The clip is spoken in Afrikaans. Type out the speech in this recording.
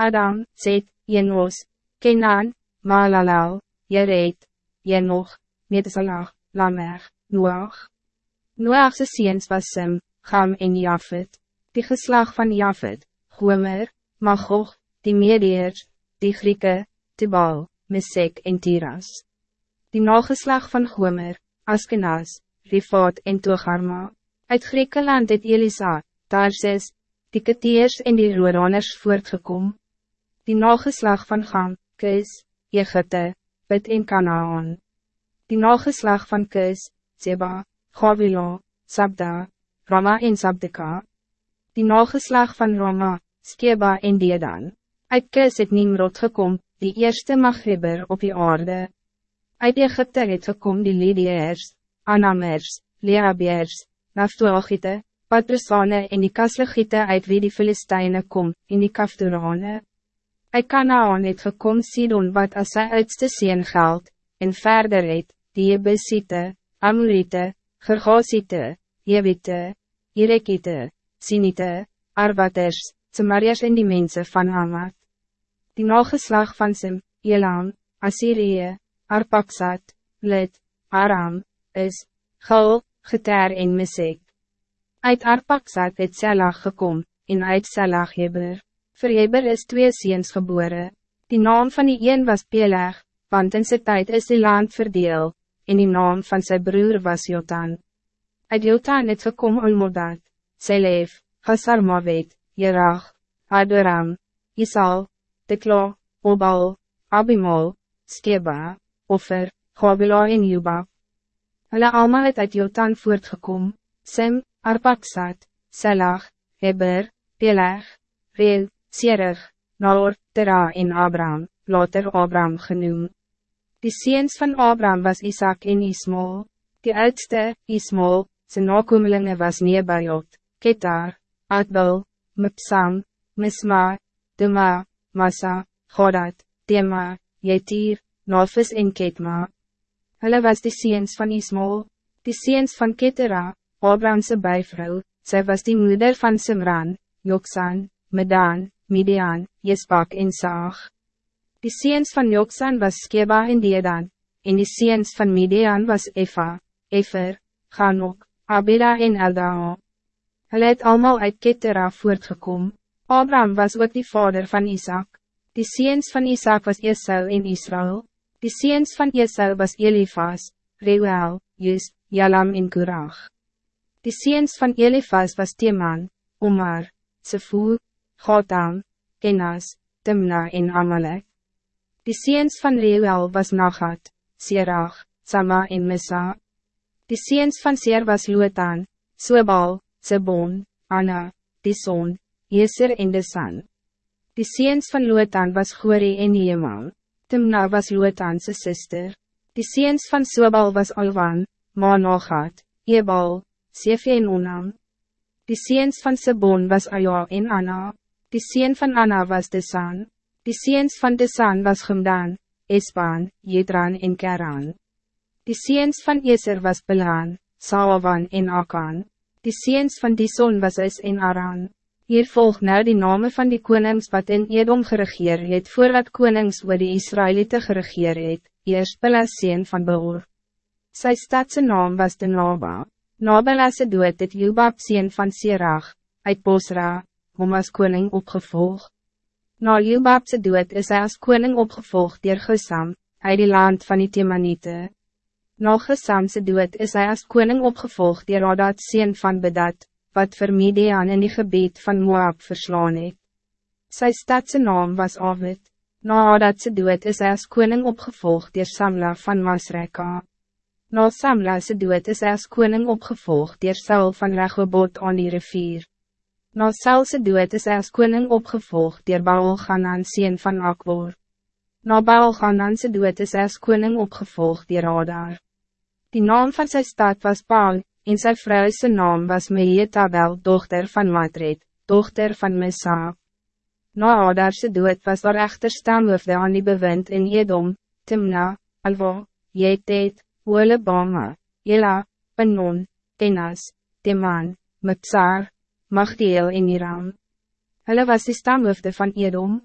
Adam, Zet, Jenos, Kenan, Malalel, Jered, Jenoch, Metzalag, Lamech, Noach. Noachse seens was Sim, Gam en Jafet. Die geslag van Jafet, Gomer, Magog, die Mediërs, die Grieke, Tibal, Mesek en Tiras. Die nageslag van Gomer, Askenas, Rifat en Togarma. Uit Griekenland het Elisa, Tarsis, die Keteers en die Roeraners voortgekom. Die nageslag van Gam, Kis, Egypte, Pit en Kanaan. Die nageslag van Kis, Zeba, Gavila, Sabda, Rama en Sabdeka. Die nageslag van Rama, Skeba en Dedan. Uit Kis het Nimrod gekom, die eerste Maghribber op die aarde. Uit Egypte het gekom die Lidiërs, Anamers, Leabeers, Naftoagite, Patrusane en die Kaslegiete uit wie die Filisteine kom, en die Kafturane. Uit Kanaan het gekom Sidon wat as sy uitste seen geld, en verder het, die Jebusite, Amorite, Gergosite, Jebite, Irekite, Sinite, Arbaters, Samarias en die mensen van Hamad. Die nageslag van Sim, Elam, Assyrië, Arpaksat, Lid, Aram, is, Gul, Geter en Mesek. Uit Arpaksat het Selag gekom, en uit Selag Heber. Voor Heber is twee ziens geboren. Die naam van die een was Peleg, want in zijn tijd is die land verdeel, en die naam van zijn broer was Jotan. Uit Jotan het gekom Ulmodat, Selef, Gasarmavet, Jerach, Adoram, Isal, Tekla, Obal, Abimol, Skeba, Offer, Gabila en Juba. Hulle allemaal het uit Jotan voortgekom, Sem, Arpaksat, Selag, Heber, Peleg, Reel, Serig, Nalor, Tera en Abraham, later Abraham genoemd. Die seens van Abraham was Isaac en Ismael. Die oudste, Ismael, zijn nakomelinge was Nebajot, Ketar, Adbel, Mipsam, Misma, Duma, Massa, Godat, Tema, Jetir, Nofis en Ketma. Hulle was die seens van Ismael, die seens van Ketera, Abrahamse bijvrouw, zij was die moeder van Simran, Joksan, Medan, Midian, Jesbak en Saag. Die seens van Joksan was Skeba en Dedan, en die seens van Midian was Efa, Efer, Ganok, Abida en Eldaa. Hulle het allemaal uit Ketera voortgekom. Abraham was ook die vader van Isaac. Die seens van Isaac was Esau en Israël. Die seens van Esau was Elifas, Reuel, Jus, Jalam en Kurag. Die seens van Elifas was Teman, Omar, Sefu, Gotam, Kenas, Timna en Amalek. Die seens van Reuel was Nagat, Serach, Sama en Misa. Die seens van Seer was Lotan, Sobal, Sebon, Anna, die Son, Jeser en de San. Die seens van Lotan was Gori en Jemal. Timna was Lotanse sister. Die seens van Sobal was Alwan, Manogat, Ebal, Sefe en Onam. Die seens van Sebon was Aya en Anna. Die seen van Anna was de San. Die seens van Desan was Gumdan, Espan, Jedran en Keran. Die seens van Eser was Belaan, Sawan en Akan. Die seens van Dison was Is en Aran. Hier volg nou die namen van die konings wat in Edom geregeer het voordat konings oor die Israëlieten geregeer het, eerst Belas seen van Beor. Sy stadse naam was de Naba. Nabelase dood het Jubab seen van Sirach, uit Bosra, om as koning opgevolgd. Na Jilbabse dood is hij als koning opgevolgd door Gesam, uit die land van die Temanite. Na Gesamse dood is hij als koning opgevolgd door Adat sien van Bedat, wat vir Midian in die gebied van Moab verslaan het. Sy stadse naam was Avid. Na Adatse dood is hij als koning opgevolgd door Samla van Masreka. Na Samla'se dood is hij als koning opgevolgd door Saul van Rechobot aan die rivier. Na Saulse dood is hy as koning opgevolgd dier Baal Ganan sien van Akbor. Na Baal Gananse dood is hy as koning opgevolgd dier Adar. Die naam van zijn stad was Baal, en sy vrouwse naam was Mehetabel, dochter van Matred, dochter van Mesa. Na Adarse dood was daar echter stamhoofde aan die bewind in Edom, Timna, Alva, Jetet, Olebama, Jela, Penon, Tenas, Teman, Mipsar, Magdiel en Iram. Hulle was die stamhoofde van Edom,